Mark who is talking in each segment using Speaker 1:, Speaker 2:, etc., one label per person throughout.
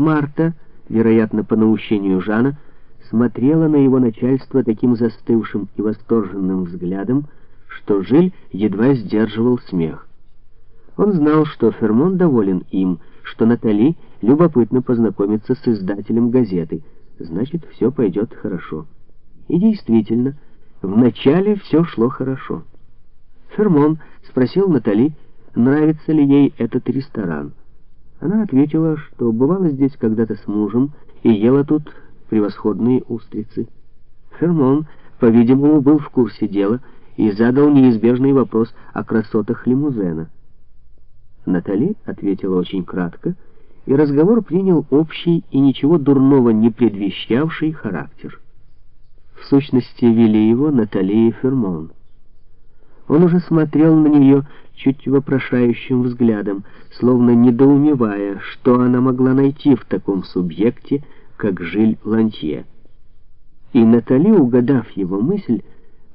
Speaker 1: Марта, вероятно, по наущению Жана, смотрела на его начальство таким застывшим и восторженным взглядом, что Жиль едва сдерживал смех. Он знал, что Фермон доволен им, что Натали любопытно познакомиться с издателем газеты, значит, все пойдет хорошо. И действительно, вначале все шло хорошо. Фермон спросил Натали, нравится ли ей этот ресторан. Она ответила, что бывала здесь когда-то с мужем и ела тут превосходные устрицы. Фермон, по-видимому, был в курсе дела и задал неизбежный вопрос о красотах лимузена. Натали ответила очень кратко, и разговор принял общий и ничего дурного не предвещавший характер. В сущности, вели его Натали и Фермон. Он уже смотрел на нее чуть вопрошающим взглядом, словно недоумевая, что она могла найти в таком субъекте, как Жиль Лантье. И Натали, угадав его мысль,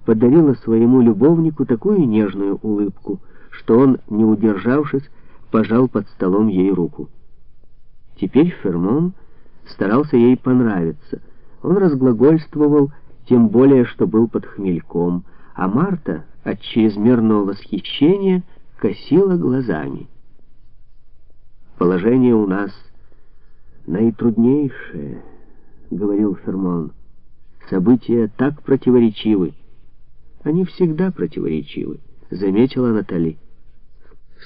Speaker 1: подарила своему любовнику такую нежную улыбку, что он, не удержавшись, пожал под столом ей руку. Теперь Фермон старался ей понравиться. Он разглагольствовал, тем более, что был под хмельком, а Марта от чрезмерного восхищения косила глазами. «Положение у нас наитруднейшее», — говорил Фермон. «События так противоречивы». «Они всегда противоречивы», — заметила Натали.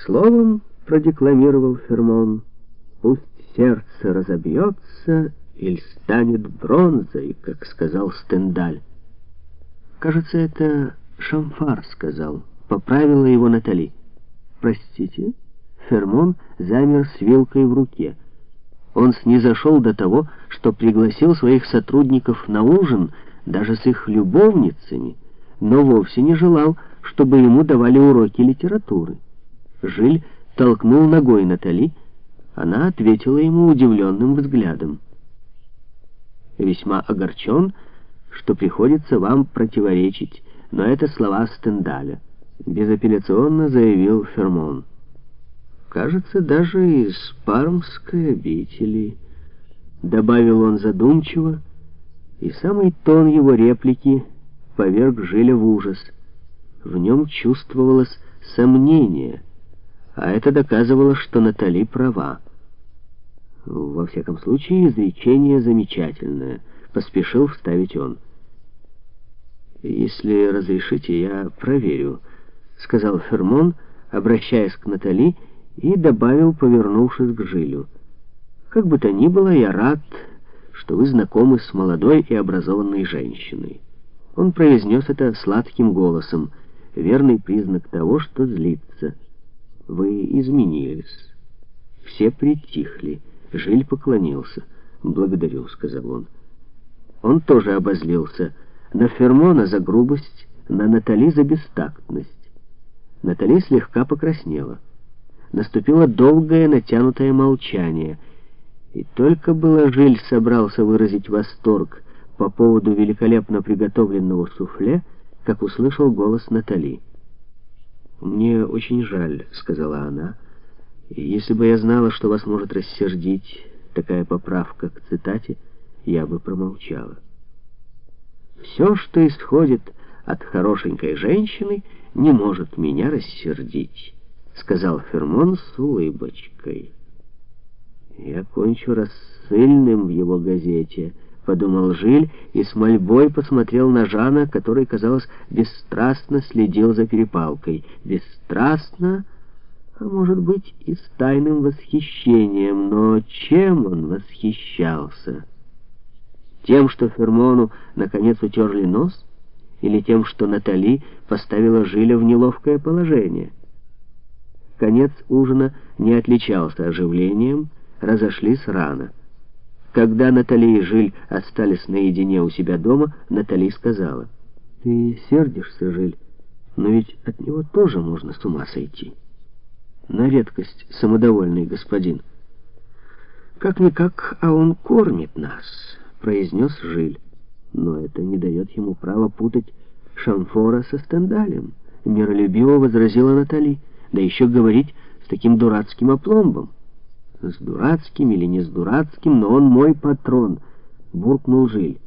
Speaker 1: «Словом», — продекламировал Фермон, — «пусть сердце разобьется или станет бронзой, как сказал Стендаль». Кажется, это Шамфар сказал. Поправила его Натали. Простите? Фермон замер с вилкой в руке. Он снизошел до того, что пригласил своих сотрудников на ужин, даже с их любовницами, но вовсе не желал, чтобы ему давали уроки литературы. Жиль толкнул ногой Натали, она ответила ему удивленным взглядом. «Весьма огорчен, что приходится вам противоречить, но это слова Стендаля. Безапелляционно заявил Фермон. Кажется, даже из пармской обители, добавил он задумчиво, и самый тон его реплики поверг Жиля в ужас. В нем чувствовалось сомнение, а это доказывало, что Натали права. Во всяком случае, изречение замечательное, поспешил вставить он. «Если разрешите, я проверю», — сказал Фермон, обращаясь к Натали, и добавил, повернувшись к Жилю. «Как бы то ни было, я рад, что вы знакомы с молодой и образованной женщиной». Он произнес это сладким голосом, верный признак того, что злится. «Вы изменились». Все притихли. Жиль поклонился. «Благодарю», — сказал он. Он тоже обозлился — на Фермона за грубость, на Натали за бестактность. Натали слегка покраснела. Наступило долгое натянутое молчание, и только было Жиль собрался выразить восторг по поводу великолепно приготовленного суфле, как услышал голос Натали. «Мне очень жаль», — сказала она, — «если бы я знала, что вас может рассердить такая поправка к цитате, я бы промолчала». Все, что исходит от хорошенькой женщины, не может меня рассердить, сказал Фермон с улыбочкой. Я кончу рассыльным в его газете, подумал Жиль и с мольбой посмотрел на Жана, который, казалось, бесстрастно следил за перепалкой. Бесстрастно, а может быть и с тайным восхищением, но чем он восхищался? Тем, что Фермону наконец утерли нос, или тем, что Натали поставила Жиля в неловкое положение? Конец ужина не отличался оживлением, разошлись рано. Когда Натали и Жиль остались наедине у себя дома, Натали сказала, «Ты сердишься, Жиль, но ведь от него тоже можно с ума сойти. На редкость самодовольный господин. Как-никак, а он кормит нас» произнес Жиль. Но это не дает ему права путать Шамфора со Стендалем. Миролюбиво возразила Натали. Да еще говорить с таким дурацким опломбом. С дурацким или не с дурацким, но он мой патрон, буркнул Жиль.